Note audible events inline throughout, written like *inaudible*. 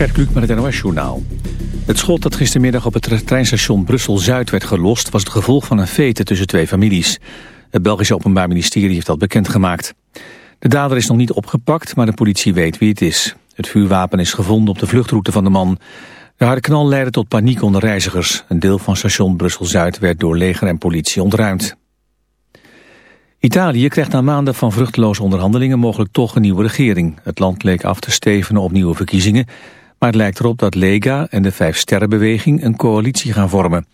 Gert Kluk met het NOS-journaal. Het schot dat gistermiddag op het treinstation Brussel-Zuid werd gelost... was het gevolg van een fete tussen twee families. Het Belgische Openbaar Ministerie heeft dat bekendgemaakt. De dader is nog niet opgepakt, maar de politie weet wie het is. Het vuurwapen is gevonden op de vluchtroute van de man. De harde knal leidde tot paniek onder reizigers. Een deel van station Brussel-Zuid werd door leger en politie ontruimd. Italië krijgt na maanden van vruchteloze onderhandelingen mogelijk toch een nieuwe regering. Het land leek af te stevenen op nieuwe verkiezingen, maar het lijkt erop dat Lega en de Vijf Sterrenbeweging een coalitie gaan vormen.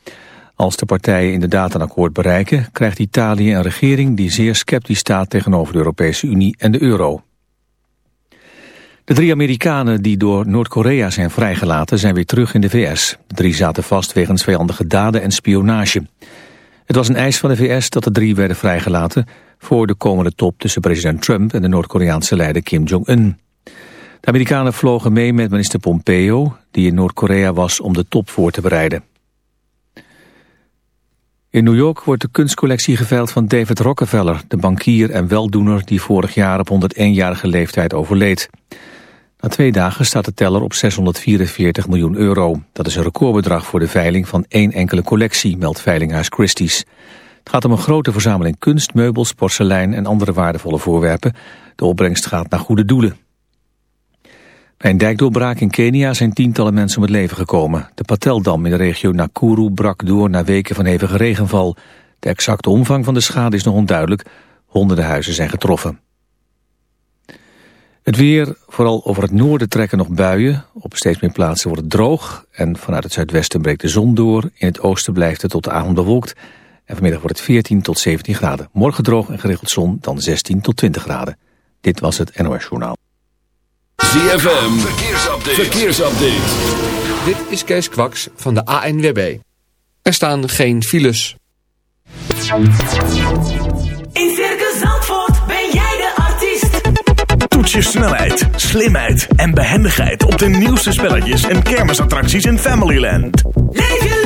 Als de partijen inderdaad een akkoord bereiken, krijgt Italië een regering die zeer sceptisch staat tegenover de Europese Unie en de euro. De drie Amerikanen die door Noord-Korea zijn vrijgelaten zijn weer terug in de VS. De drie zaten vast wegens vijandige daden en spionage. Het was een eis van de VS dat de drie werden vrijgelaten voor de komende top tussen president Trump en de Noord-Koreaanse leider Kim Jong-un. De Amerikanen vlogen mee met minister Pompeo, die in Noord-Korea was om de top voor te bereiden. In New York wordt de kunstcollectie geveild van David Rockefeller, de bankier en weldoener die vorig jaar op 101-jarige leeftijd overleed. Na twee dagen staat de teller op 644 miljoen euro. Dat is een recordbedrag voor de veiling van één enkele collectie, meldt Veilinghuis Christie's. Het gaat om een grote verzameling kunst, meubels, porselein en andere waardevolle voorwerpen. De opbrengst gaat naar goede doelen. Bij een dijkdoorbraak in Kenia zijn tientallen mensen om het leven gekomen. De Pateldam in de regio Nakuru brak door na weken van hevige regenval. De exacte omvang van de schade is nog onduidelijk. Honderden huizen zijn getroffen. Het weer, vooral over het noorden trekken nog buien. Op steeds meer plaatsen wordt het droog. En vanuit het zuidwesten breekt de zon door. In het oosten blijft het tot de avond bewolkt. En vanmiddag wordt het 14 tot 17 graden. Morgen droog en geregeld zon, dan 16 tot 20 graden. Dit was het NOS Journaal. ZFM, verkeersupdate. verkeersupdate. Dit is Kees Kwaks van de ANWB. Er staan geen files. In Circus Zandvoort ben jij de artiest. Toets je snelheid, slimheid en behendigheid op de nieuwste spelletjes en kermisattracties in Familyland. Leef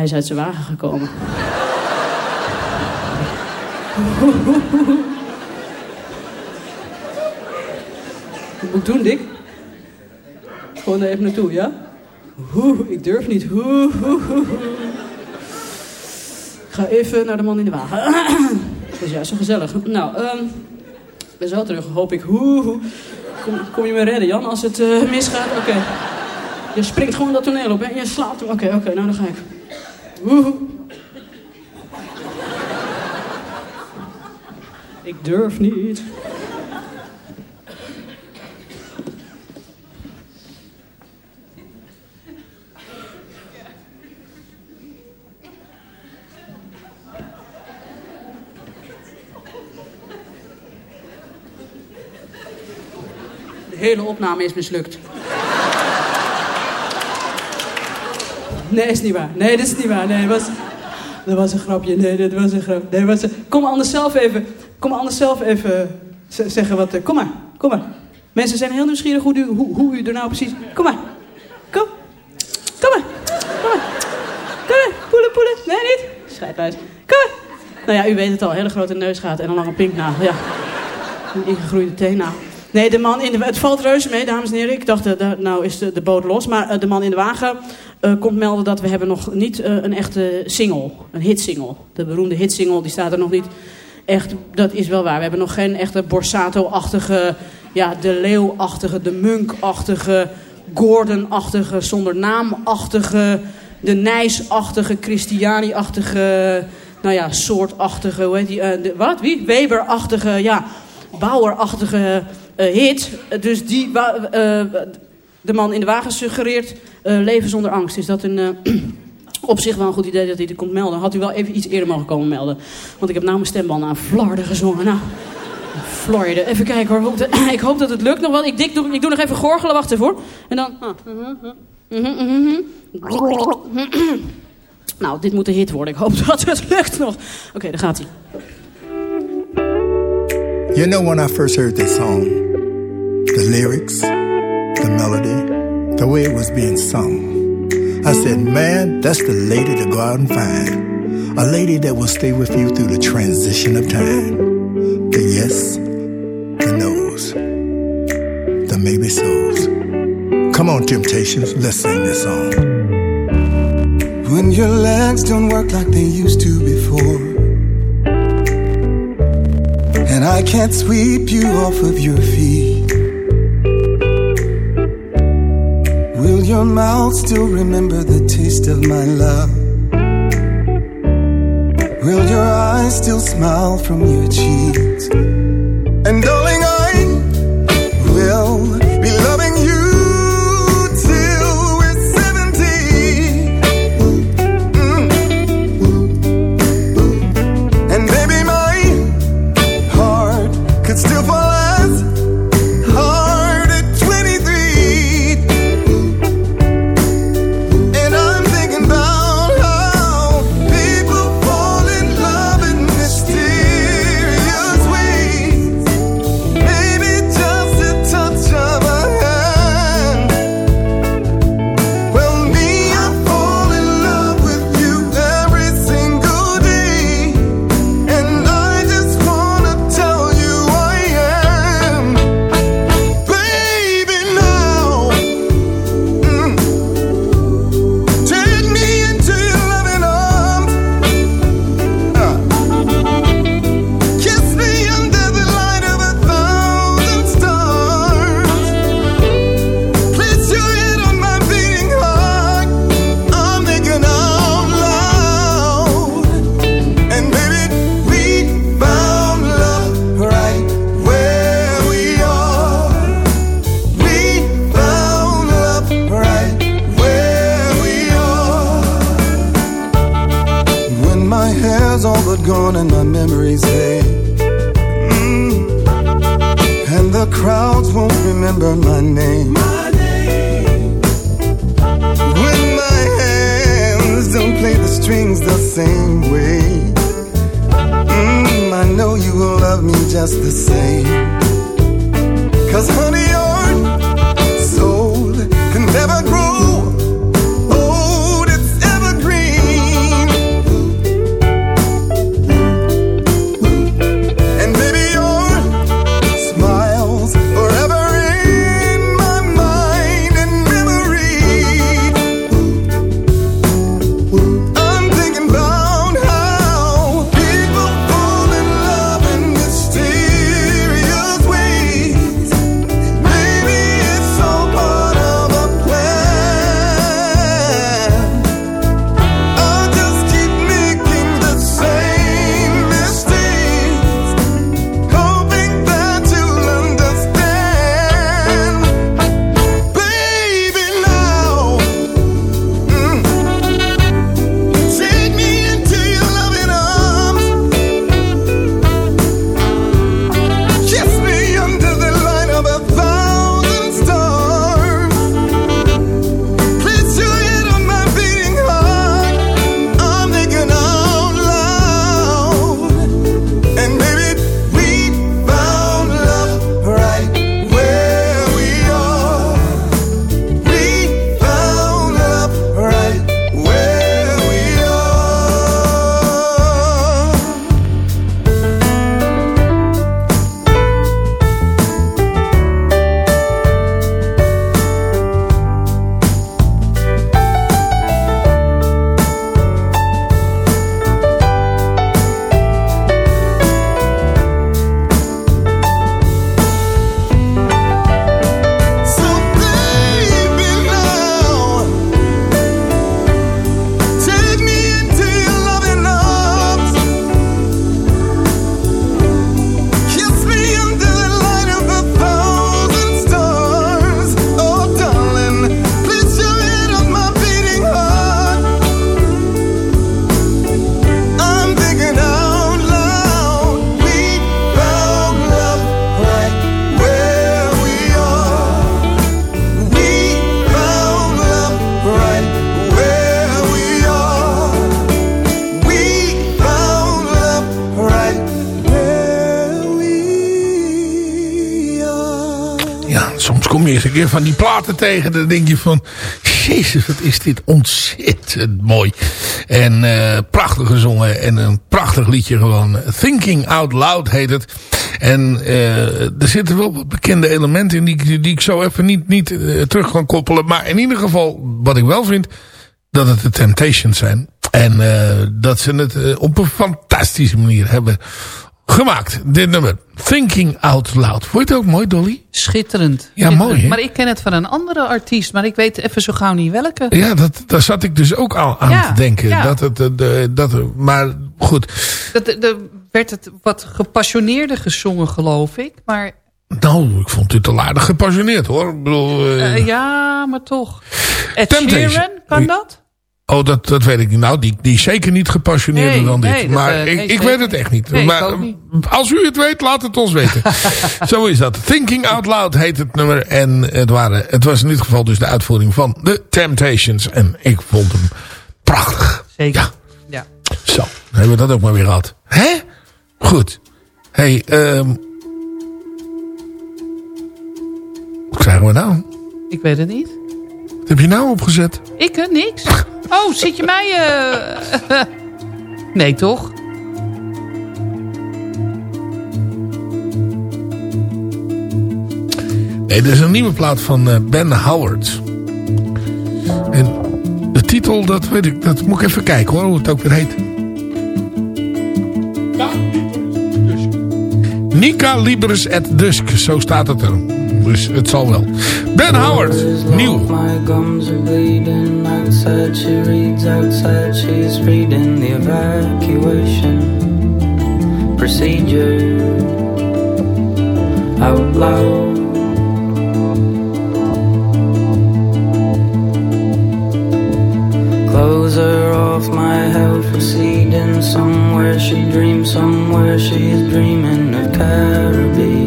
Hij is uit zijn wagen gekomen. *laughs* Wat moet ik doen, Dick? Gewoon even naartoe, ja? Oeh, ik durf niet. Oeh. Ik ga even naar de man in de wagen. *clears throat* Dat is juist zo gezellig. Nou, ehm ik ben zo terug, hoop ik. Kom, kom je me redden, Jan, als het eh, misgaat? Oké. Je springt gewoon dat toneel op en je slaat hem. Oké, oké, nou dan ga ik. Woehoe. Ik durf niet. De hele opname is mislukt. Nee, is niet waar. Nee, dat is niet waar. Nee, was, dat Dat was een grapje. Nee, dat was een grapje. Nee, dat was. Kom anders zelf even... Kom anders zelf even zeggen wat... eh, Kom maar, kom maar. Mensen zijn heel nieuwsgierig hoe u, hoe, hoe u er nou precies... Kom maar. Kom. Kom maar. Kom maar. Kom maar. Poelen, poelen. Nee, niet? Scheidwijs. Kom maar. Nou ja, u weet het al. Hele grote neus gaat en een lange pinknagel. Ja. Een ingegroeide teennagel. Nee, de man in de... Het valt reuze mee, dames en heren. Ik dacht, eh, nou is de, de boot los. Maar eh, de man in de wagen eh, komt melden dat we hebben nog niet een echte single. Een hitsingle. De beroemde hitsingle, die staat er nog niet echt... Dat is wel waar. We hebben nog geen echte Borsato-achtige... Ja, de Leeuw-achtige, de Munk-achtige... Gordon-achtige, zonder naam-achtige... De Nijs-achtige, Christiani-achtige... Nou ja, soortachtige, hoe heet die? wat? Wie? Weber-achtige, ja... Bauer-achtige hit. Dus die... eh, de man in de wagen suggereert eh, leven zonder angst. Is dat een... eh, op zich wel een goed idee dat hij dit komt melden. Had u wel even iets eerder mogen komen melden. Want ik heb nou mijn stembanden aan Flarden gezongen. Nou, Florida. Even kijken hoor. Eh, Ik hoop dat het lukt nog wel. Ik, dik, doe, ik doe nog even gorgelen. Wacht even hoor. En dan... ah. Nou, dit moet een hit worden. Ik hoop *laughs* dat het lukt nog. Oké, daar gaat hij. You know, when I first heard this song, the lyrics, the melody, the way it was being sung, I said, man, that's the lady to go out and find. A lady that will stay with you through the transition of time. The yes, the no's, the maybe so's. Come on, Temptations, let's sing this song. When your legs don't work like they used to before. And I can't sweep you off of your feet. Your mouth still remember the taste of my love? Will your eyes still smile from your cheeks? Soms kom je eens een keer van die platen tegen. Dan denk je van, jezus, wat is dit ontzettend mooi. En uh, prachtig gezongen en een prachtig liedje gewoon. Thinking Out Loud heet het. En uh, er zitten wel wat bekende elementen in die, die ik zo even niet, niet uh, terug kan koppelen. Maar in ieder geval, wat ik wel vind, dat het de Temptations zijn. En dat ze het op een fantastische manier hebben gemaakt. Dit nummer. Thinking Out Loud. Vond je het ook mooi, Dolly? Schitterend. Ja, mooi hè? Maar ik ken het van een andere artiest. Maar ik weet even zo gauw niet welke. Ja, dat, daar zat ik dus ook al aan Ja, te denken. ja. Dat het, dat, dat, maar goed. Dat, dat werd het wat gepassioneerder gezongen, geloof ik. Maar Nou, ik vond dit al aardig gepassioneerd hoor. Ik bedoel, eh, eh, ja, maar toch. Ed Temptation. Sheeran, kan dat? Oh, dat, dat weet ik niet. Nou, die, die is zeker niet gepassioneerder Nee, dan dit. nee, dat, maar eh, ik, nee, ik weet het echt niet. Maar niet. als u het weet, laat het ons weten. *laughs* Zo is dat. Thinking Out Loud heet het nummer. En het, waren, het was in dit geval dus de uitvoering van The Temptations. En ik vond hem prachtig. Zeker. Ja. Ja. Zo, dan hebben we dat ook maar weer gehad. Hè? Goed. hey, ehm wat krijgen we nou? Ik weet het niet. Heb je nou opgezet? Ik, hè? Niks. Oh, zit je mij... eh *laughs* nee, toch? Nee, dit is een nieuwe plaat van eh, Ben Howard. En de titel, dat weet ik, dat moet ik even kijken hoor, hoe het ook weer heet. Nika Libres at Dusk, zo staat het er. Dus het zal wel. Ben Howard, nieuw. My gums are bleeding outside. She reads outside. She's reading the evacuation procedure out loud. Clothes are off my health receding somewhere. She dreams somewhere. She's dreaming of Caribbean.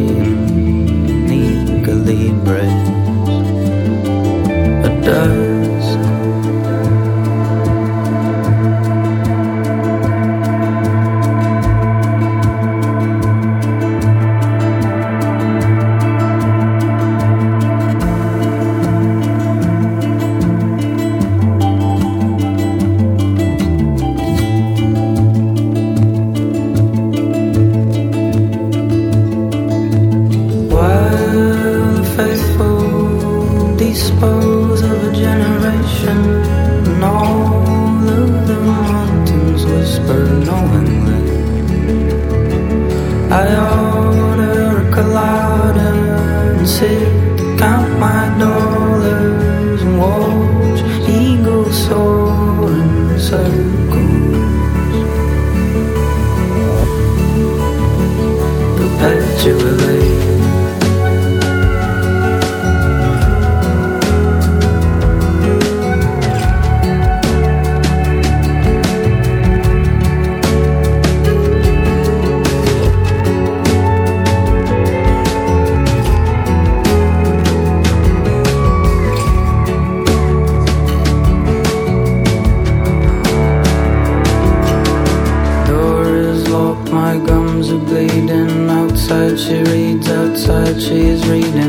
She reads outside, she is reading.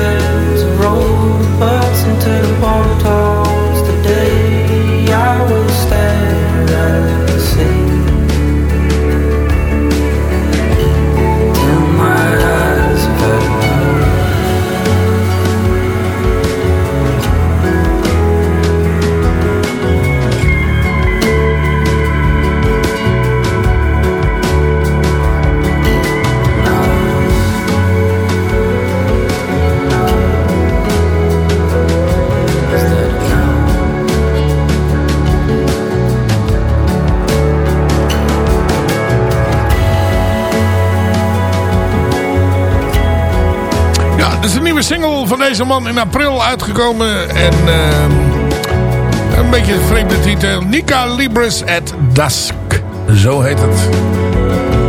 friends deze man in april uitgekomen. En ehm, een beetje een vreemde titel. Nika Libris at Dusk. Zo heet het.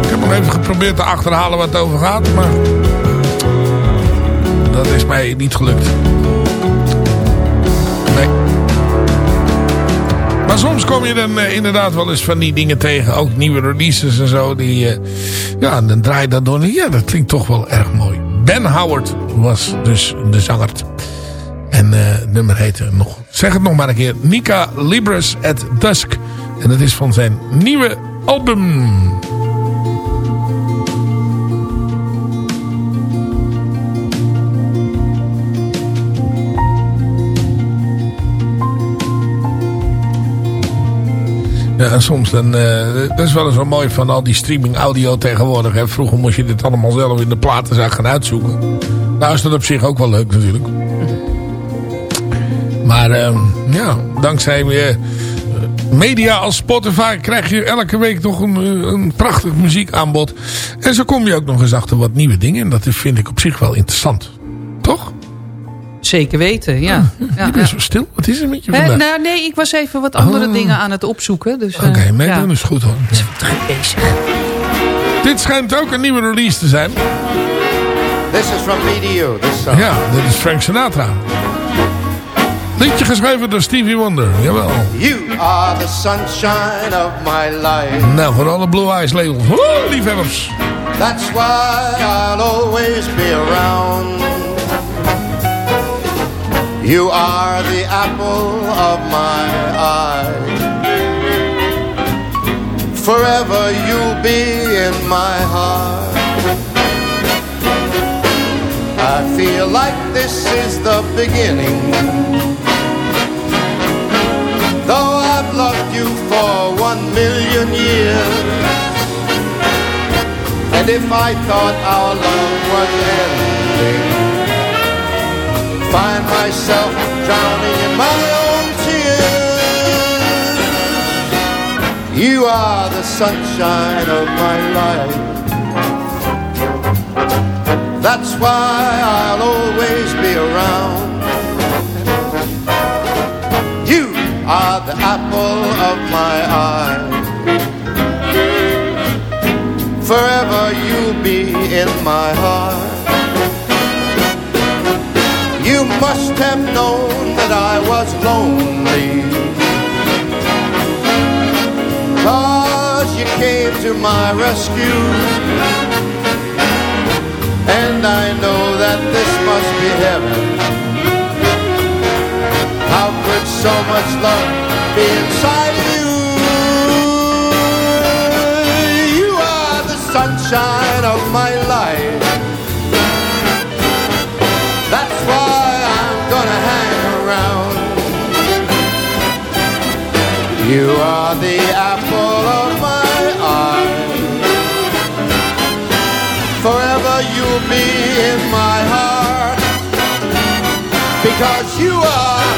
Ik heb nog even geprobeerd te achterhalen wat het over gaat. Maar dat is mij niet gelukt. Nee. Maar soms kom je dan eh, inderdaad wel eens van die dingen tegen. Ook nieuwe releases en zo. Die, eh, ja, dan draai je dat door. Ja, dat klinkt toch wel erg mooi. Ben Howard was dus de zanger. En eh, het nummer heette nog, zeg het nog maar een keer. Nika Libres at Dusk. En dat is van zijn nieuwe album. Ja, en soms dan, eh, dat is wel eens wel mooi van al die streaming audio tegenwoordig. Hè. Vroeger moest je dit allemaal zelf in de platenzaak gaan uitzoeken. Nou is dat op zich ook wel leuk natuurlijk. Maar ehm, ja, dankzij eh, media als Spotify krijg je elke week toch een, eh, een prachtig muziekaanbod. En zo kom je ook nog eens achter wat nieuwe dingen. En dat vind ik op zich wel interessant. Toch? Zeker weten, ja. ja, Je bent zo stil. Wat is er met je Hè, vandaag? nou, nee, ik was even wat andere Oh. dingen aan het opzoeken. Dus, Oké, eh, ja. dat is goed hoor. bezig. Dit schijnt ook een nieuwe release te zijn. This is from me to you, this song. Ja, dit is Frank Sinatra. Liedje geschreven door Stevie Wonder, jawel. You are the sunshine of my life. Nou, voor alle Blue Eyes labels. Woe, liefhebbers. That's why I'll always be around. You are the apple of my eye. Forever you'll be in my heart. I feel like this is the beginning. Though I've loved you for one million years. And if I thought our love was ending, find myself drowning in my own tears. You are the sunshine of my life. That's why I'll always be around. You are the apple of my eye. Forever you'll be in my heart. Must have known that I was lonely. Cause you came to my rescue. And I know that this must be heaven. How could so much love be inside You are the apple of my eye. Forever you'll be in my heart. Because you are,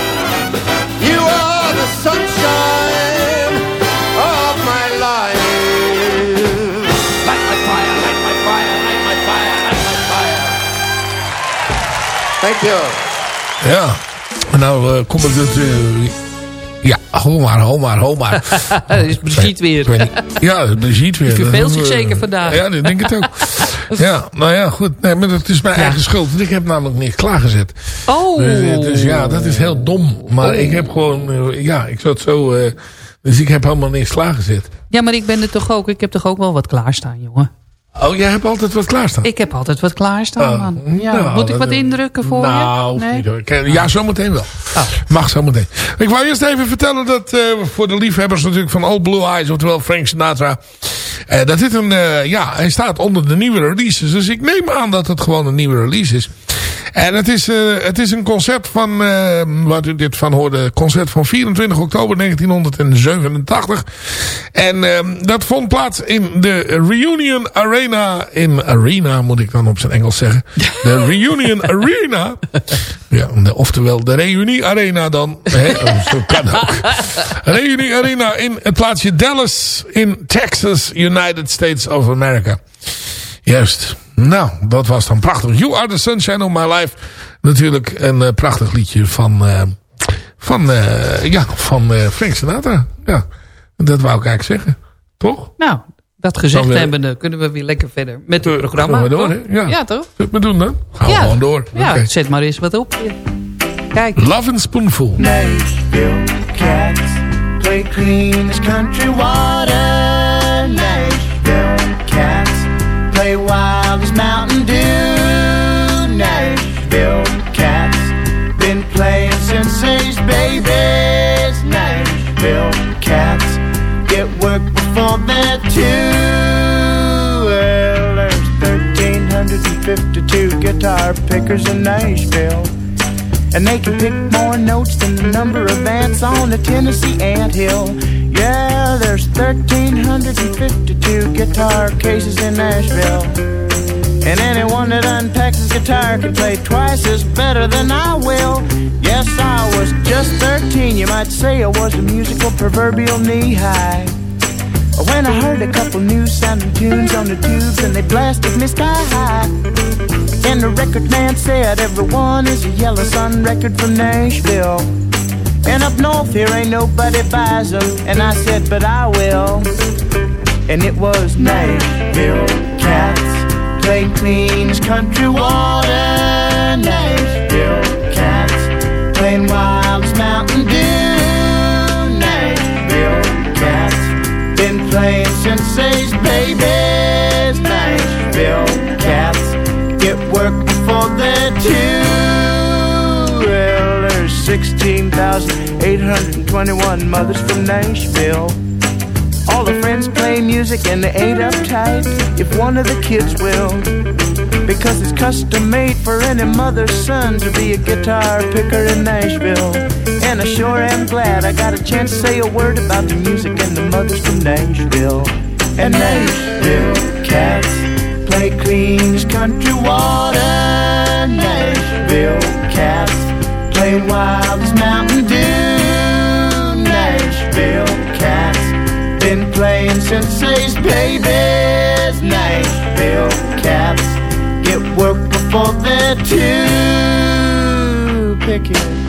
you are the sunshine of my life. Light my fire, light my fire, light my fire, light my fire. Thank you. Ja, nou uh, kom ik dus... Uh, hou maar, hou maar, hou maar. *laughs* Dat is Brigitte weer. Ik. Ja, dat Brigitte weer. Die verveelt Dat, zich eh, zeker vandaag. Ja, ik denk het ook. *laughs* ja, nou ja, goed. Nee, maar dat is mijn eigen schuld. Want ik heb namelijk niks klaargezet. Oh. Dus, dus ja, dat is heel dom. Maar Oh. ik heb gewoon... eh, ja, ik zat zo... eh, dus ik heb helemaal niks klaargezet. Ja, maar ik ben er toch ook. Ik heb toch ook wel wat klaarstaan, jongen. Oh, jij hebt altijd wat klaarstaan? Ik heb altijd wat klaarstaan, Oh, man. Ja, nou, moet ik wat indrukken voor nou, je? niet hoor. Ik- Ja, zometeen wel. Mag zometeen. Ik wou eerst even vertellen dat eh, voor de liefhebbers natuurlijk van Old Blue Eyes, oftewel Frank Sinatra, eh, dat dit een, eh, ja, hij staat onder de nieuwe releases. Dus ik neem aan dat het gewoon een nieuwe release is. En het is, eh, het is een concert van, eh, wat u dit van hoorde, concert van 24 oktober 1987. En eh, dat vond plaats in de Reunion Arena, in Arena moet ik dan op zijn Engels zeggen. De *laughs* Reunion Arena. Ja, oftewel de Reunie Arena dan. Hè, oh, zo kan ook. *laughs* Reunie Arena in het plaatsje Dallas in Texas, United States of America. Juist. Nou, dat was dan prachtig. You are the sunshine of my life. Natuurlijk een eh, prachtig liedje van, eh, van, eh, ja, van eh, Frank Sinatra. Ja, dat wou ik eigenlijk zeggen. Toch? Nou, dat gezegd eh, hebbende kunnen we weer lekker verder met het programma. gaan we door, hè? Ja. ja, toch? Zullen we doen dan? Gaan we Ja. gewoon door. Ja, Oké. zet maar eens wat op. Kijk. Love and Spoonful. Nashville cats play clean as country water. Mountain Dew. Nashville cats been playing since babies. Nashville cats get work before they're there's 1,352 guitar pickers in Nashville. And they can pick more notes than the number of ants on the Tennessee anthill. Yeah, there's 1,352 guitar cases in Nashville. And anyone that unpacks his guitar can play twice as better than I will. Yes, I was just 13. You might say I was a musical proverbial knee high. When I heard a couple new sounding tunes on the tubes and they blasted me sky high. And the record man said everyone is a Yellow Sun record from Nashville. And up north here ain't nobody buys them. And I said, but I will. And it was Nashville cats play clean as country water. Nashville cats playing wild as Mountain Dew. Nashville cats been playing since they's babies. Nashville cats get work before they're two. Well, there's 16,821 mothers from Nashville. All the friends play music and they ain't uptight if one of the kids will. Because it's custom made for any mother's son to be a guitar picker in Nashville. And I sure am glad I got a chance to say a word about the music and the mothers from Nashville. And Nashville cats play clean country water. Nashville cats play wild as Mountain Dew. Playing since they's babies. Nashville cats get work before they're two. Picking.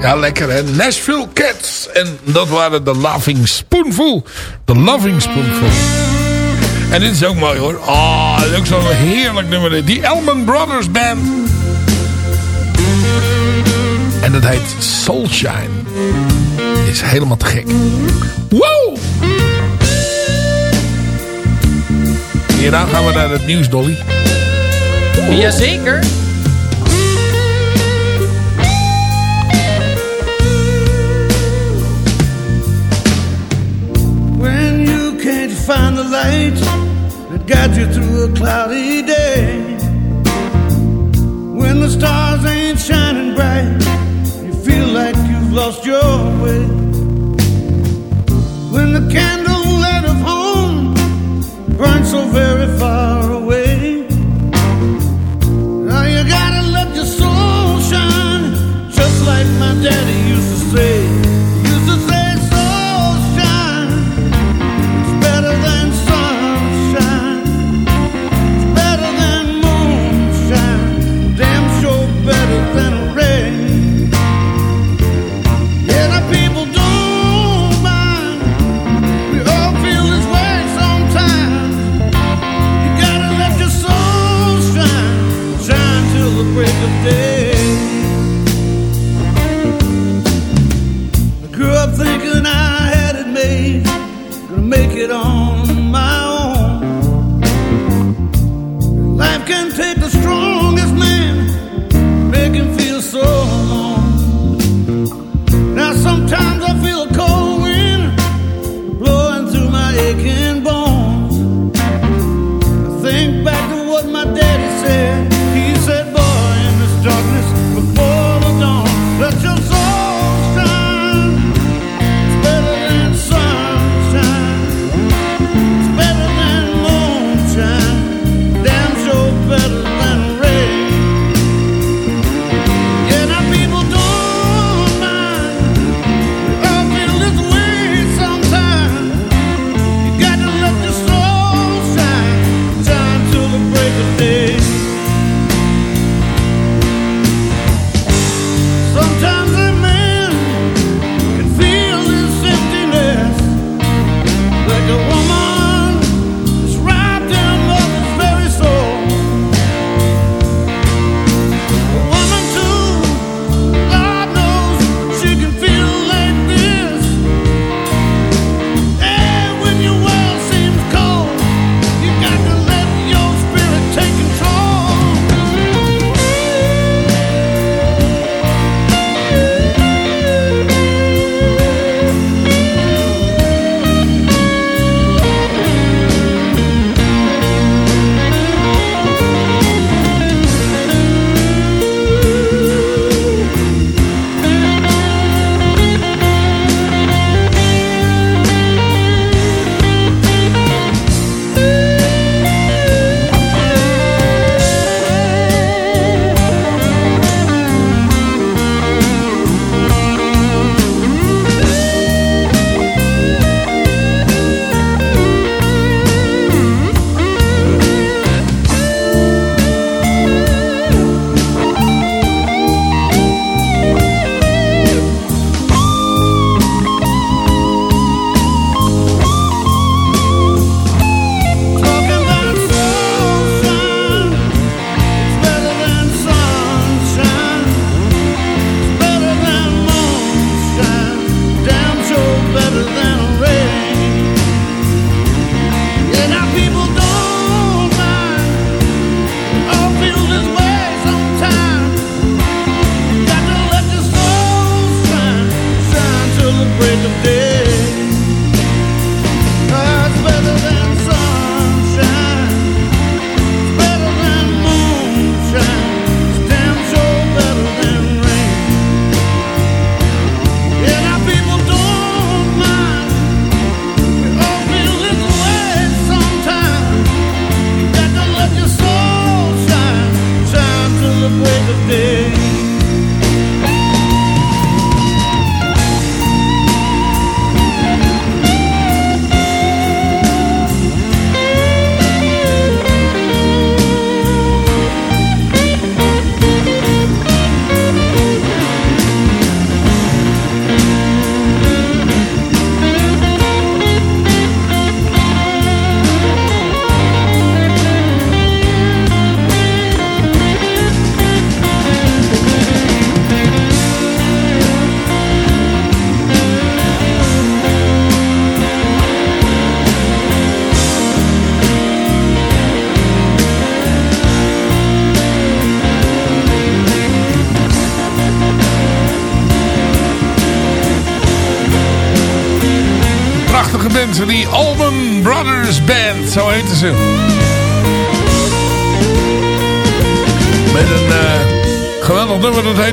Ja, lekker hè. Nashville Cats. En dat waren de Loving Spoonful. De Loving Spoonful. En dit is ook mooi hoor. Ah, is ook zo'n heerlijk nummer. Die Elman Brothers Band. En dat heet Soulshine. Is helemaal te gek. Wow! Hierna gaan we naar het nieuws, Dolly. Jazeker. Light that guides you through a cloudy day. When the stars ain't shining bright, you feel like you've lost your way. When the candle light of home burns so very far away.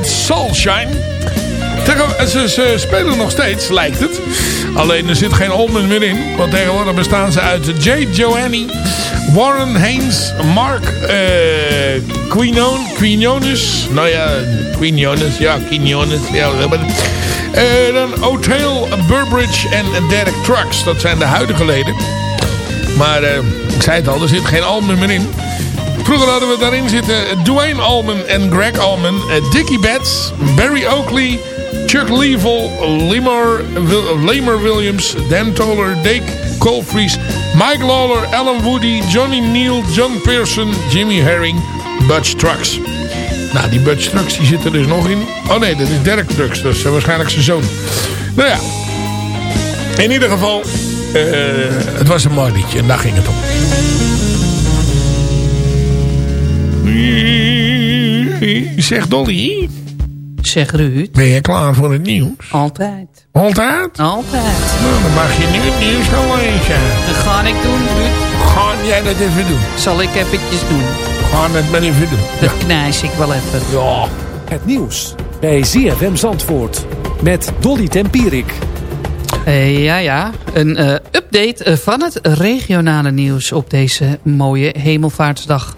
Heet Soulshine. Ze, spelen nog steeds, lijkt het. Alleen er zit geen Allman meer in. Want tegenwoordig bestaan ze uit Jay Joanny, Warren Haynes, Mark uh, Quinones. Nou ja, Quinones. Ja, Quinones. Ja, uh, dan O'Tail, Burbridge en Derek Trucks. Dat zijn de huidige leden. Maar uh, ik zei het al, er zit geen Allman meer in. Vroeger hadden we daarin zitten Dwayne Allman en Greg Allman. Uh, Dickie Betts, Barry Oakley, Chuck Leavell, Lemur, Lamer Williams, Dan Toller, Dake Colfries, Mike Lawler, Alan Woody, Johnny Neal, John Pearson, Jimmy Herring, Butch Trucks. Nou, die Butch Trucks die zit er dus nog in. Oh nee, dat is Derek Trucks, dus waarschijnlijk zijn zoon. Nou ja, in ieder geval, uh, het was een mooi liedje en daar ging het om. Zeg Dolly. Zeg Ruud. Ben je klaar voor het nieuws? Altijd. Altijd? Altijd. Nou, dan mag je nu het nieuws gaan lezen. Dat ga ik doen, Ruud. Ga jij dat even doen? Zal ik eventjes doen. Ga het maar even doen. Dat ja. knijs ik wel even. Ja. Het nieuws bij ZFM Zandvoort. Met Dolly Tempierik. Uh, ja, ja. Een uh, update van het regionale nieuws op deze mooie hemelvaartsdag.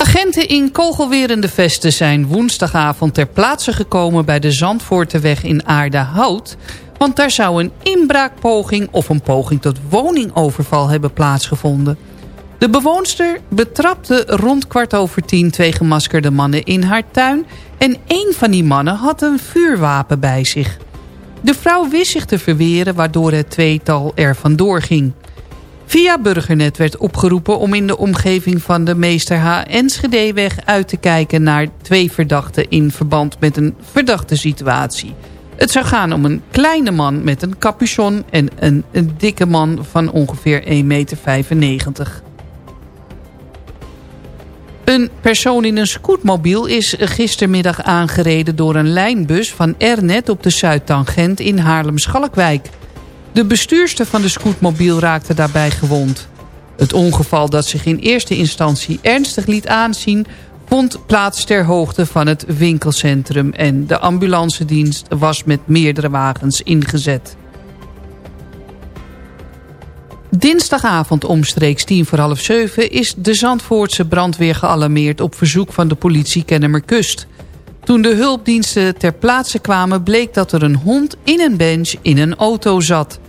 Agenten in kogelwerende vesten zijn woensdagavond ter plaatse gekomen... bij de Zandvoorteweg in Aardehout... want daar zou een inbraakpoging of een poging tot woningoverval hebben plaatsgevonden. De bewoonster betrapte rond kwart over tien twee gemaskerde mannen in haar tuin... en één van die mannen had een vuurwapen bij zich. De vrouw wist zich te verweren waardoor het tweetal er vandoor ging... Via Burgernet werd opgeroepen om in de omgeving van de Meester H. Enschedeweg uit te kijken naar twee verdachten in verband met een verdachte situatie. Het zou gaan om een kleine man met een capuchon en een, een dikke man van ongeveer 1,95 meter. Een persoon in een scootmobiel is gistermiddag aangereden door een lijnbus van Ernet op de Zuidtangent in Haarlem-Schalkwijk. De bestuurster van de scootmobiel raakte daarbij gewond. Het ongeval dat zich in eerste instantie ernstig liet aanzien... vond plaats ter hoogte van het winkelcentrum... en de ambulancedienst was met meerdere wagens ingezet. Dinsdagavond omstreeks tien voor half zeven... is de Zandvoortse brandweer gealarmeerd op verzoek van de politie Kennemerkust... Toen de hulpdiensten ter plaatse kwamen... bleek dat er een hond in een bench in een auto zat.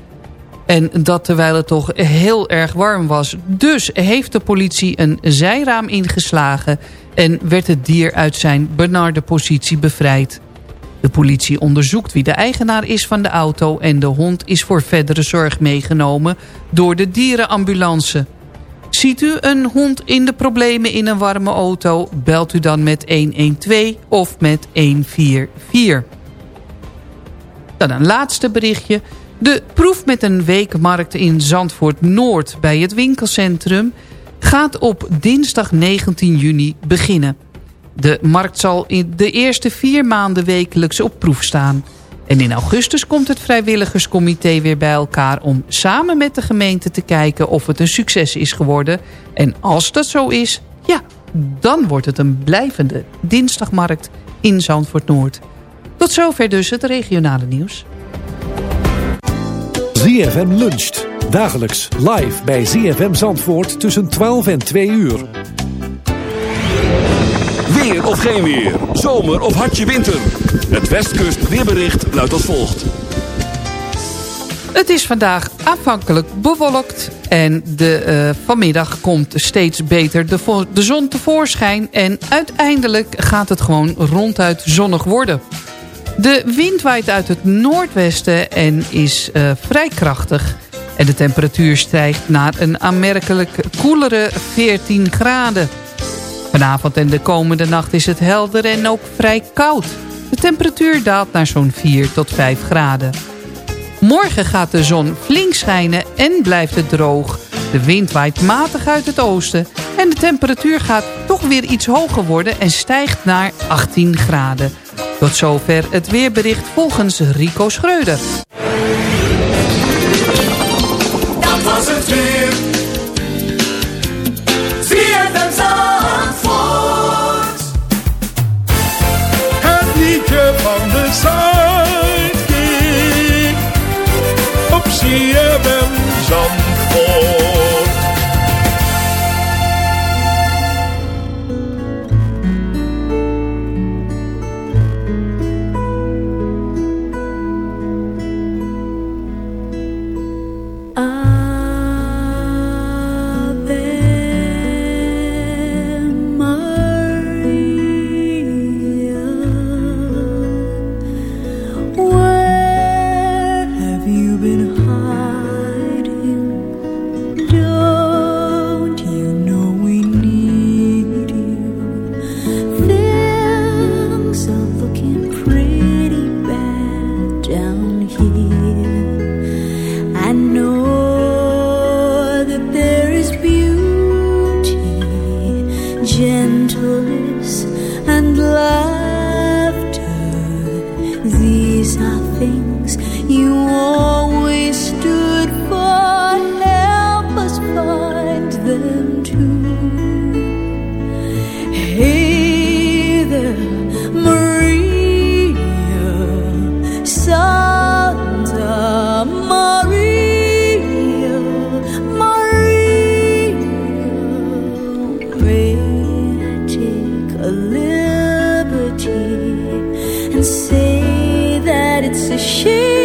En dat terwijl het toch heel erg warm was. Dus heeft de politie een zijraam ingeslagen... en werd het dier uit zijn benarde positie bevrijd. De politie onderzoekt wie de eigenaar is van de auto... en de hond is voor verdere zorg meegenomen door de dierenambulance... Ziet u een hond in de problemen in een warme auto... belt u dan met 112 of met 144. Dan een laatste berichtje. De proef met een weekmarkt in Zandvoort Noord bij het winkelcentrum... gaat op dinsdag 19 juni beginnen. De markt zal in de eerste vier maanden wekelijks op proef staan... En in augustus komt het vrijwilligerscomité weer bij elkaar... om samen met de gemeente te kijken of het een succes is geworden. En als dat zo is, ja, dan wordt het een blijvende dinsdagmarkt in Zandvoort Noord. Tot zover dus het regionale nieuws. ZFM luncht. Dagelijks live bij ZFM Zandvoort tussen 12 en 2 uur. Weer of geen weer. Zomer of hartje winter. Het Westkust weerbericht luidt als volgt. Het is vandaag aanvankelijk bewolkt. En de, uh, vanmiddag komt steeds beter de, de zon tevoorschijn. En uiteindelijk gaat het gewoon ronduit zonnig worden. De wind waait uit het noordwesten en is uh, vrij krachtig. En de temperatuur stijgt naar een aanmerkelijk koelere 14 graden. Vanavond en de komende nacht is het helder en ook vrij koud. De temperatuur daalt naar zo'n 4 tot 5 graden. Morgen gaat de zon flink schijnen en blijft het droog. De wind waait matig uit het oosten. En de temperatuur gaat toch weer iets hoger worden en stijgt naar 18 graden. Tot zover het weerbericht volgens Rico Schreuder. adem Zandvoort. A liberty and say that it's a shame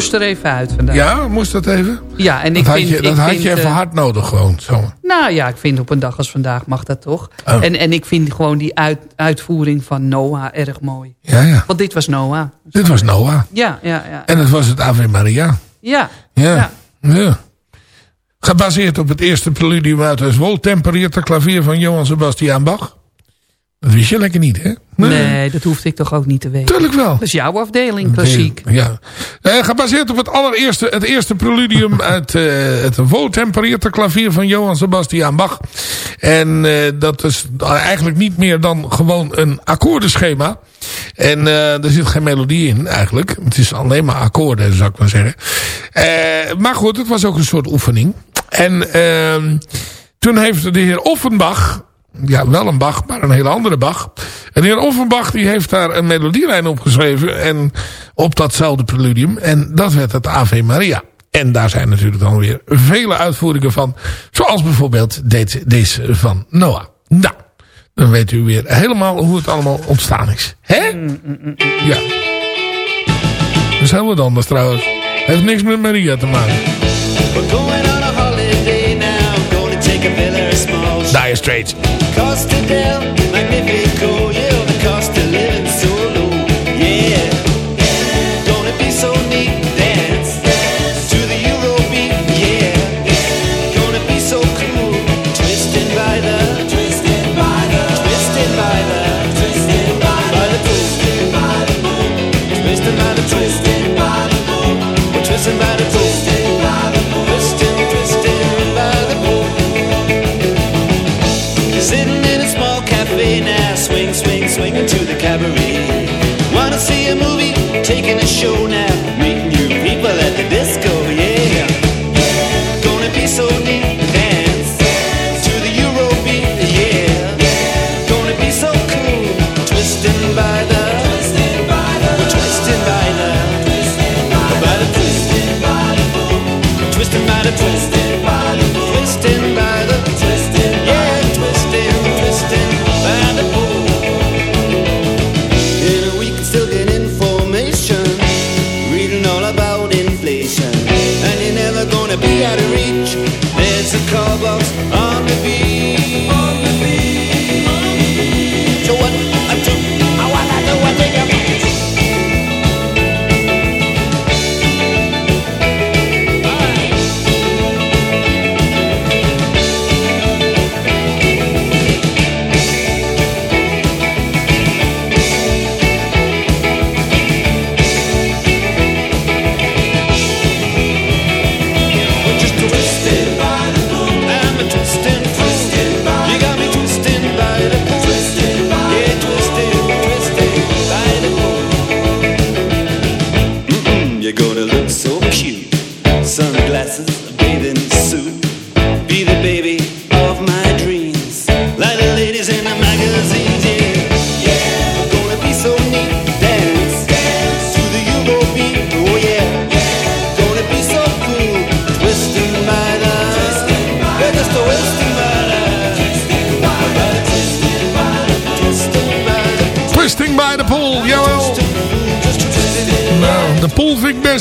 Moest er even uit vandaag. Ja, moest dat even? Ja, en dat ik had vind... je, dat ik had vind, je even eh, hard nodig gewoon. Zo. Nou ja, ik vind op een dag als vandaag mag dat toch. Oh. En, en ik vind gewoon die uit, uitvoering van Noah erg mooi. Ja, ja. Want dit was Noah. Dit was Noah. Ja, ja, ja. En het was het Ave Maria. Ja, Ja. ja. Gebaseerd op het eerste preludium uit het woltempereerde klavier van Johann Sebastian Bach. Dat wist je lekker niet, hè? Nee, dat hoefde ik toch ook niet te weten. Tuurlijk wel. Dat is jouw afdeling, klassiek. Ja. Eh, gebaseerd op het allereerste, het eerste preludium *laughs* uit eh, het woltempereerde klavier van Johann Sebastian Bach. En eh, dat is eigenlijk niet meer dan gewoon een akkoordenschema. En eh, er zit geen melodie in eigenlijk. Het is alleen maar akkoorden, zou ik maar zeggen. Eh, maar goed, het was ook een soort oefening. En ehm, toen heeft de heer Offenbach ja, wel een Bach, maar een hele andere Bach. En de heer Offenbach die heeft daar een melodielijn opgeschreven. En op datzelfde preludium. En dat werd het Ave Maria. En daar zijn natuurlijk dan weer vele uitvoeringen van. Zoals bijvoorbeeld deze, deze van Noah. Nou, dan weet u weer helemaal hoe het allemaal ontstaan is. Hè? Ja. Dat is heel wat anders trouwens. Heeft niks met Maria te maken. We're going on a holiday now. Gonna take a villa small. Dire Straits. Costa del Magnifico. Show now,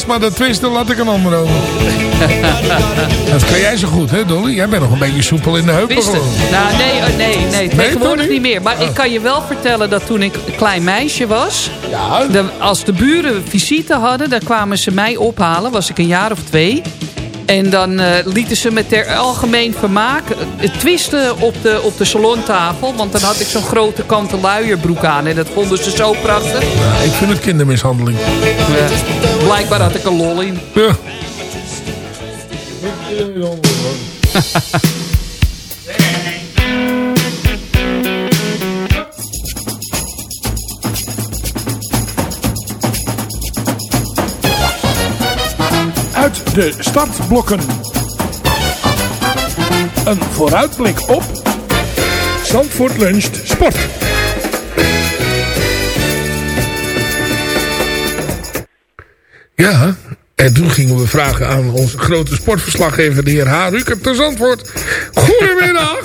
maar dat twisten laat ik een ander over. *laughs* dat kan jij zo goed, hè Dolly? Jij bent nog een beetje soepel in de heupen gewoon. Nou, nee, oh, nee, nee, tegenwoordig toch niet meer. Maar Oh. ik kan je wel vertellen dat toen ik een klein meisje was... de- als de buren visite hadden, dan kwamen ze mij ophalen. Was ik een jaar of twee. En dan eh, lieten ze me ter algemeen vermaak eh, twisten op de, op de salontafel. Want dan had ik zo'n grote kanten luierbroek aan. En dat vonden ze zo prachtig. Ja, ik vind het kindermishandeling. Ja. Blijkbaar had ik een lol in. Ja. *laughs* *laughs* de startblokken. Een vooruitblik op... Zandvoort luncht sport. Ja, en toen gingen we vragen aan onze grote sportverslaggever, de heer H. Ruker te Zandvoort. Goedemiddag!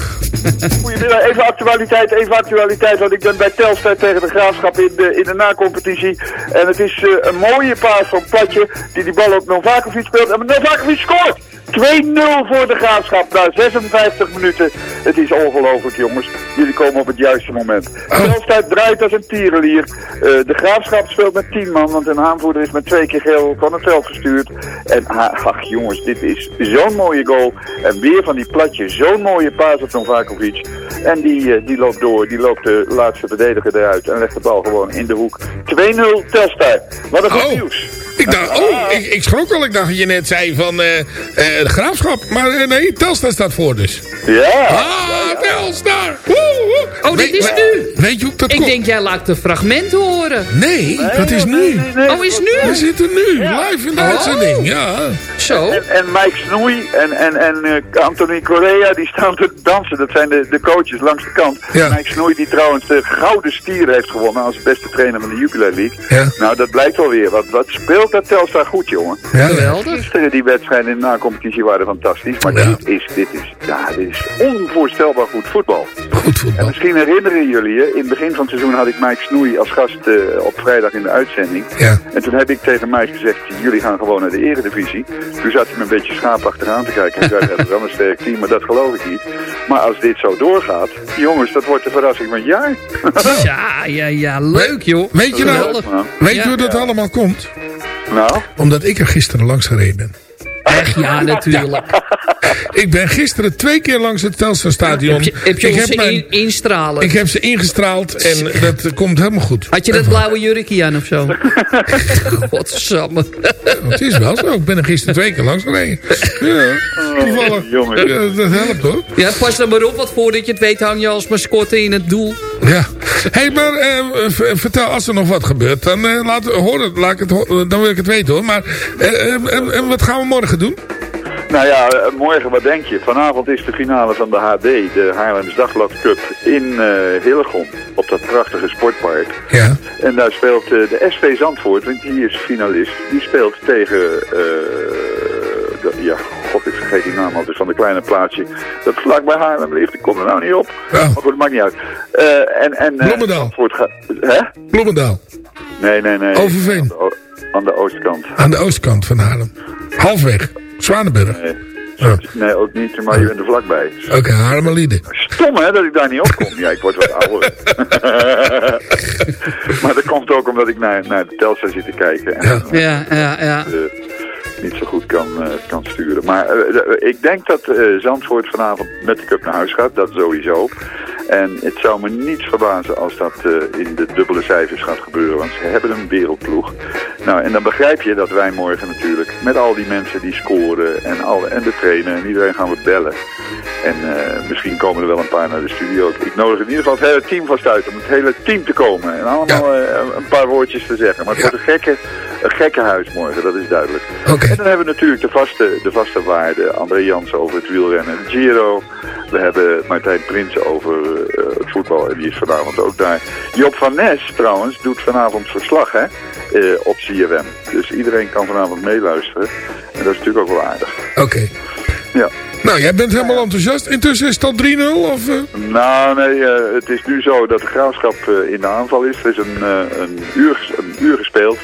Goedemiddag, even actualiteit, even actualiteit, want ik ben bij Telstar tegen de Graafschap in de, in de nacompetitie. En het is eh, een mooie paas van Platje, die die bal op Novakovic speelt. En Novakovic scoort! 2-0 voor de Graafschap na 56 minuten. Het is ongelooflijk jongens, jullie komen op het juiste moment. Telstar draait als een tierenlier. Eh, de Graafschap speelt met 10 man, want een aanvoerder is met twee keer geel van het veld gestuurd. En ah, ach jongens, dit is zo'n mooie goal. En weer van die Platje, zo'n mooie paas op Novakovic. En die, eh, die loopt door, die loopt de laatste verdediger eruit en legt de bal gewoon in de hoek. 2-0 Telstar. Wat een goed nieuws. Ik dacht, oh, ik, ik schrok al. Ik dacht dat je net zei van eh, eh, de graafschap. Maar eh, nee, Telstar staat voor dus. Ja. Ah, Telstar. Woe. Oh, dit is nu. Weet je hoe dat Ik komt? denk, jij laat de fragment horen. Nee, dat is nu. Oh, is nu? We zitten nu, live in de Oh. uitzending. Ja. Zo. En, en Mike Snoei en, en, en eh, Anthony Correa, die staan te dansen. Dat zijn de, de coaches langs de kant. Mike Snoei, die trouwens de Gouden Stier heeft gewonnen als beste trainer van de Jupiler League. Ja. Nou, dat blijkt wel weer. Wat, wat speelt dat Telstar goed, jongen. Ja. Geweldig. Gisteren die wedstrijden in de na-competitie waren fantastisch. Maar dit, is, dit, is, ja, dit is onvoorstelbaar goed voetbal. Goed voetbal. En misschien herinneren jullie je, in het begin van het seizoen had ik Mike Snoei als gast eh, op vrijdag in de uitzending. Ja. En toen heb ik tegen Mike gezegd, jullie gaan gewoon naar de eredivisie. Toen zat hij me een beetje schaapachtig aan te kijken. En zei, *laughs* dat is wel een sterk team, maar dat geloof ik niet. Maar als dit zo doorgaat, jongens, dat wordt de verrassing van het jaar. Ja, ja, ja. Leuk, joh. Weet je nou, weet je Ja. hoe dat allemaal komt? Nou? Omdat ik er gisteren langs gereden ben. Echt, ja, natuurlijk. *laughs* Ik ben gisteren twee keer langs het Telstarstadion. Heb je, heb je ik, heb mijn- in- instralen? ik heb ze ingestraald en dat komt helemaal goed. Had je dat blauwe jurkje aan of zo? *laughs* Godsamme. Het is wel zo. Ik ben er gisteren twee keer langs gereden. Ja, toevallig. jongen. Ja, dat helpt hoor. Ja, pas er maar op, want voordat je het weet hang je als mascotte in het doel. Ja. hey, maar eh, vertel, als er nog wat gebeurt, dan, eh, laat, hoor het, laat ik het, dan wil ik het weten hoor. Maar eh, wat gaan we morgen doen? Nou ja, morgen, wat denk je? Vanavond is de finale van de HD, de Haarlems Dagblad Cup, in eh Hillegom, op dat prachtige sportpark. Ja. En daar speelt de SV Zandvoort, want die is finalist, die speelt tegen, eh, de- ja, ik vergeet die naam altijd, van de kleine plaatsje, dat vlak bij Haarlem ligt, ik kom er nou niet op. Maar goed, het maakt niet uit. Eh, en, en, eh, Bloemendaal. Gaat, hè? Bloemendaal. Nee, nee, nee. Overveen. Aan de, o- aan de oostkant. Aan de oostkant van Haarlem. Halfweg. Zwanenburg. Nee. Oh. Nee, ook niet, maar je bent er vlakbij. Oké, Haarlemmerlieden. Stom hè, dat ik daar niet op kom. Ja, ik word wat ouder. *laughs* *laughs* maar dat komt ook omdat ik naar, naar de Telstar zit te kijken. En Ja, ja, ja. eh, niet zo goed kan, eh, kan sturen. Maar eh, eh, ik denk dat Zandvoort vanavond met de cup naar huis gaat. Dat sowieso. En het zou me niet verbazen als dat in de dubbele cijfers gaat gebeuren. Want ze hebben een wereldploeg. Nou, en dan begrijp je dat wij morgen natuurlijk met al die mensen die scoren en, alle, en de trainer en iedereen gaan we bellen. En misschien komen er wel een paar naar de studio. Ik nodig in ieder geval het hele team vast uit om het hele team te komen. En allemaal een paar woordjes te zeggen. Maar het wordt een gekke, een gekke huis morgen, dat is duidelijk. En dan hebben we natuurlijk de vaste, de vaste waarden. André Jansen over het wielrennen en Giro. We hebben Martijn Prinsen over eh, het voetbal en die is vanavond ook daar. Job van Nes trouwens doet vanavond verslag hè, eh, op CFM. Dus iedereen kan vanavond meeluisteren. En dat is natuurlijk ook wel aardig. Oké. Ja. Nou, jij bent helemaal enthousiast. Intussen is het al 3-0 of... eh? Nou, nee, het is nu zo dat de graafschap eh, in de aanval is. Er is een, eh, een, uur, een uur gespeeld.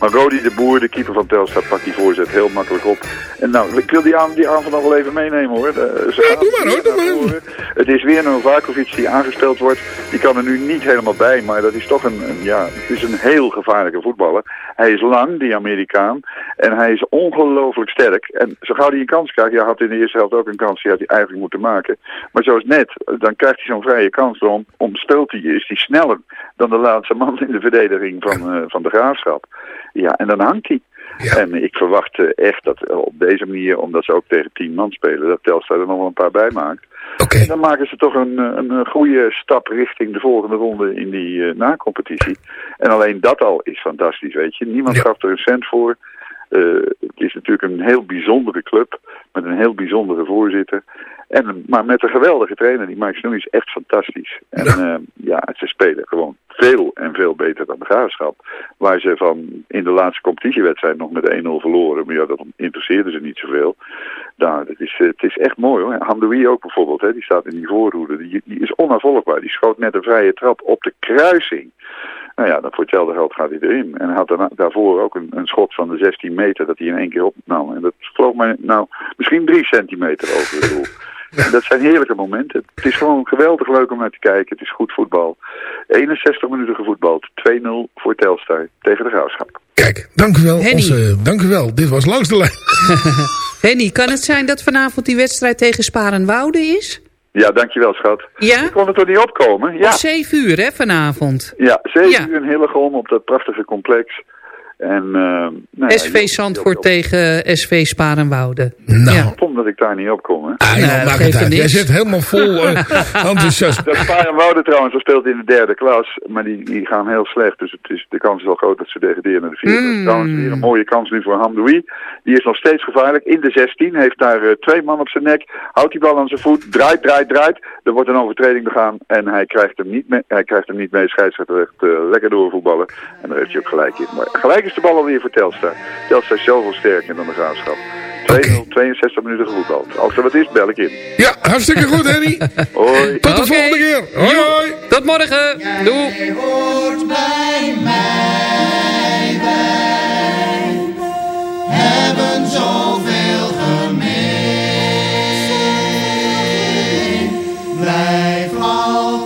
Maar Rodi de Boer, de keeper van Telstar, pakt die voorzet heel makkelijk op. En nou, ik wil die, aan, die aanval nog wel even meenemen hoor. De, ze gaan doe maar hoor, doe maar. Het is weer een Novakovic die aangespeeld wordt. Die kan er nu niet helemaal bij, maar dat is toch een, een ja, het is een heel gevaarlijke voetballer. Hij is lang, die Amerikaan, en hij is ongelooflijk sterk. En zo gauw hij een kans krijgt, ja, had in de eerste helft ook een kans, die had hij eigenlijk moeten maken. Maar zoals net, dan krijgt hij zo'n vrije kans erom, omstelt hij, is hij sneller dan de laatste man in de verdediging van, eh, van de graafschap. Ja, en dan hangt hij. En ik verwacht eh, echt dat eh, op deze manier, omdat ze ook tegen tien man spelen, dat Telstar er nog wel een paar bij maakt. En dan maken ze toch een, eh, een, een goede stap richting de volgende ronde in die eh na-competitie. En alleen dat al is fantastisch, weet je. Niemand gaf er een cent voor. Eh, het is natuurlijk een heel bijzondere club met een heel bijzondere voorzitter. En, maar met een geweldige trainer, die Mike Snoei is echt fantastisch. En ja. ja, ze spelen gewoon veel en veel beter dan de graafschap. Waar ze van in de laatste competitiewedstrijd nog met 1-0 verloren. Maar ja, dat interesseerde ze niet zoveel. Nou, het is, het is echt mooi hoor. Hamdoui ook bijvoorbeeld, hè, die staat in die voorhoede. Die, die is onafvolgbaar. Die schoot net een vrije trap op de kruising. Nou ja, dan voor hetzelfde geld gaat hij erin. En hij had daarvoor ook een, een schot van de 16 meter dat hij in één keer opnam. En dat vloog mij nou misschien drie centimeter over het doel. En *laughs* dat zijn heerlijke momenten. Het is gewoon geweldig leuk om naar te kijken. Het is goed voetbal. 61 minuten gevoetbald. 2-0 voor Telstar tegen de Graafschap. Kijk, dank u wel. Henny. Onze, dank u wel. Dit was langs de lijn. *laughs* Henny, kan het zijn dat vanavond die wedstrijd tegen Sparenwoude is? Ja, dankjewel schat. Ja? Ik kon er toch niet opkomen? Ja. Om 7 uur, hè, vanavond. Ja, 7 Ja. uur in Hillegom op dat prachtige complex. En, eh, nou ja, SV Zandvoort tegen SV Sparenwoude. Nou. Ja. Stom dat ik daar niet op kom, hè? Ah, joh, maakt het uit. Jij zit helemaal vol eh, *laughs* enthousiasme. Dat Sparenwoude trouwens, dat speelt in de derde klas. Maar die, die gaan heel slecht. Dus het is, de kans is wel groot dat ze degraderen naar de vierde. Mm. Trouwens, weer een mooie kans nu voor Hamdoui. Die is nog steeds gevaarlijk. In de 16 heeft daar eh, twee man op zijn nek. Houdt die bal aan zijn voet. Draait, draait, draait. Er wordt een overtreding begaan. En hij krijgt hem niet mee. Hij krijgt hem niet mee. Scheidsrechter echt lekker doorvoetballen. En daar heeft hij ook gelijk in. Maar gelijk is de bal alweer voor Telstar. Telstar is zoveel sterker dan de graafschap. 2-0, 62 minuten gevoetbald. Als er wat is, bel ik in. Ja, hartstikke goed, Henny. *laughs* Hoi. Tot de volgende keer. Hoi, hoi. Tot morgen. Doei. Jij hoort bij mij, wij hebben zoveel gemeen. Blijf altijd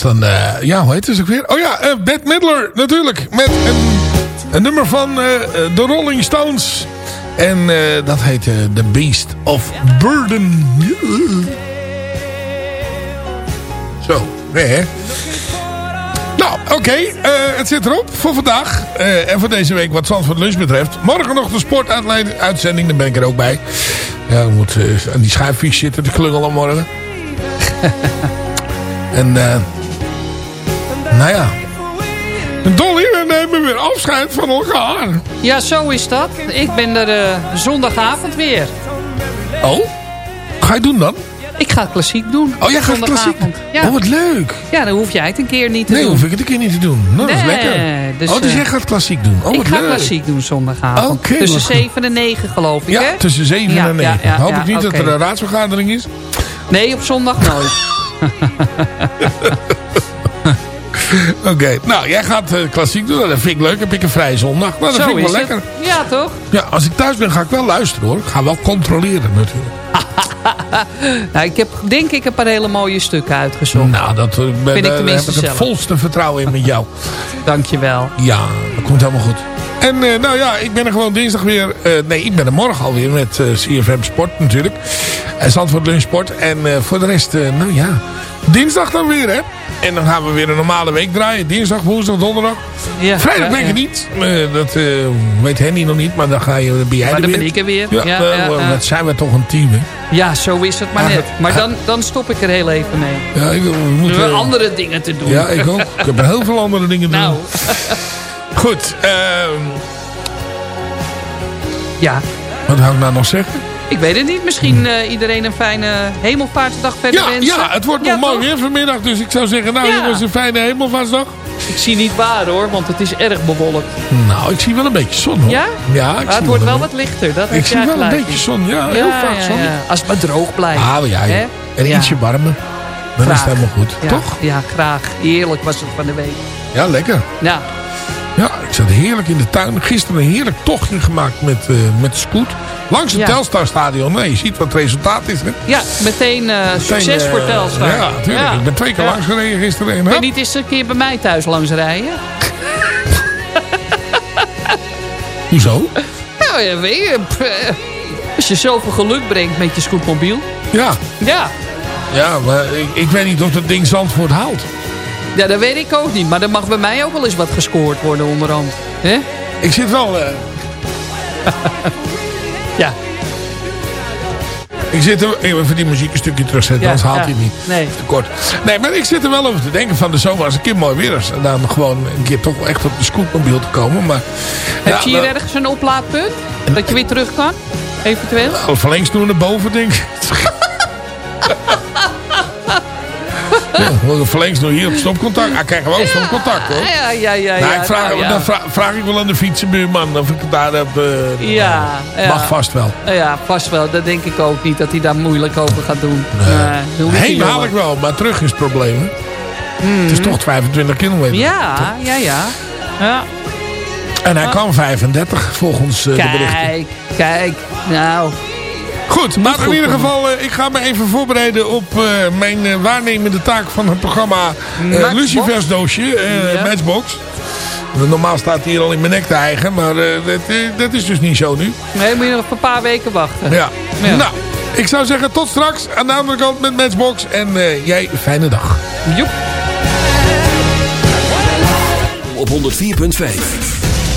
dan... eh, ja, hoe heet het ook weer? Oh ja, eh Bette Midler natuurlijk. Met een, een nummer van eh, de Rolling Stones. En dat heette The Beast of Burden. Zo, nee hè. Nou, oké. het zit erop voor vandaag. en voor deze week wat Zandvoort Lunch betreft. Morgen nog de sportuitzending. Daar ben ik er ook bij. Ja, ik moet eh, aan die schuifjes zitten te klungelen morgen. *laughs* en eh nou ja. Dolly, we nemen weer afscheid van elkaar. Ja, zo is dat. Ik ben er eh, zondagavond weer. Oh? Ga je doen dan? Ik ga het klassiek doen. Oh, jij gaat klassiek? Ja. Oh, wat leuk. Ja, dan hoef jij het een keer niet te Nee, doen. hoef ik het een keer niet te doen. Nou, dat is Nee, lekker. dus, oh, dus eh, jij gaat klassiek doen. Oh, ik wat ga leuk. klassiek doen zondagavond. Oké, Tussen wat goed. 7 en 9 geloof ik, Ja, hè? tussen 7 Ja, en 9. ja, ja, Hoop ja, ik niet dat er een raadsvergadering is. Nee, op zondag nooit. *laughs* *laughs* Oké, nou, jij gaat eh, klassiek doen. Dat vind ik leuk. Heb ik een vrije zondag. Nou, dat Zo vind ik wel is het. lekker. Ja, toch? Ja, als ik thuis ben ga ik wel luisteren hoor. Ik ga wel controleren natuurlijk. *laughs* Nou, ik heb denk ik een paar hele mooie stukken uitgezocht. Nou, dat eh, ben, Vind ik daar tenminste heb ik het volste vertrouwen in met jou. *laughs* Dankjewel. Ja, dat komt helemaal goed. En eh, nou ja, ik ben er gewoon dinsdag weer. eh, nee, ik ben er morgen alweer met eh, CFM Sport natuurlijk. En Zandvoort Lunch Sport. En eh, voor de rest, eh, nou ja, dinsdag dan weer hè. En dan gaan we weer een normale week draaien. Dinsdag, woensdag, donderdag. Ja, Vrijdag ja, ben ik er niet. Eh, dat eh, weet Henny nog niet. Maar dan, ga je, dan ben jij Maar dan weer. ben ik er weer. Ja, Ja, eh, ja, ja. wat zijn we toch een team hè. Ja, zo is het maar net. Maar dan, dan stop ik er heel even mee. Ja, ik, we moeten, hebben andere dingen te doen. Ja, ik ook. Ik heb heel veel andere dingen te Nou. doen. Goed. ehm Ja. wat zou ik nou nog zeggen? Ik weet het niet. Misschien eh, iedereen een fijne hemelvaartsdag verder Ja, wensen. ja, het wordt nog Ja, mooi vanmiddag. Dus ik zou zeggen, nou Ja. jongens, een fijne hemelvaartsdag. Ik zie niet waar hoor, want het is erg bewolkt. Nou, ik zie wel een beetje zon hoor. Ja? Ja, ik Maar zie het wordt wel wat lichter. Dat Ik zie wel een beetje zon, ja, heel vaak ja, zon. ja. Als het maar droog blijft. Ah, ja, ja. Hè? En Ja. ietsje warmer. Dan is Graag. het helemaal goed. Ja, Toch? Ja, graag. Heerlijk was het van de week. Ja, lekker. Ja. Ja, ik zat heerlijk in de tuin. Gisteren een heerlijk tochtje gemaakt met, eh met scoot. Langs het Ja. Telstar stadion. Nee, je ziet wat het resultaat is. Hè? Ja, meteen eh, succes Meteen, eh, voor Telstar. Ja, natuurlijk. Ik ben twee keer langs gereden gisteren. En, Kun je niet eens een keer bij mij thuis langs rijden? *laughs* Hoezo? Nou, ja, weet je. Als je zoveel geluk brengt met je scootmobiel. Ja. Ja. Ja, maar ik, ik weet niet of dat ding Zandvoort haalt. Ja, dat weet ik ook niet. Maar er mag bij mij ook wel eens wat gescoord worden onderhand. hè? *laughs* Ik zit wel... eh, Ja. Ik zit er... Even die muziek een stukje terugzetten, Ja, anders haalt ja. hij niet. Nee. Te kort. Nee, maar ik zit er wel over te denken van de zomer als een keer mooi weer is. En dan gewoon een keer toch wel echt op de scootmobiel te komen. Maar, Heb ja, je hier ergens een oplaadpunt? Dat je weer terug kan? Eventueel? Een verlengsnoer naar boven, denk ik. *laughs* ja, een verlengsnoer hier op stopcontact. Ah, krijgen we ook stopcontact, hoor. Ja, ja, ja. Nou, ja, ik vraag, nou, ja. Dan vraag, vraag ik wel aan de fietsenbuurman of ik het daar heb. eh, Ja, ja. Mag vast wel. Ja, vast wel. Dat denk ik ook niet. Dat hij daar moeilijk over gaat doen. Nee. Heen haal ik wel, maar terug is het probleem. Hè? Het is toch 25 kilometer. Ja, ja, ja. ja. En hij kan 35 volgens eh, de berichten. Kijk, kijk. Nou. Goed, maar in ieder geval, eh, ik ga me even voorbereiden op eh, mijn eh, waarnemende taak van het programma Matchbox? Lucifers doosje, Ja. Matchbox. Normaal staat hij hier al in mijn nek te eigen, maar eh, dat, dat is dus niet zo nu. Nee, moet je nog een paar weken wachten. Ja. Ja. Nou, ik zou zeggen tot straks aan de andere kant met Matchbox. En eh, jij, fijne dag. Joep. Op 104.5.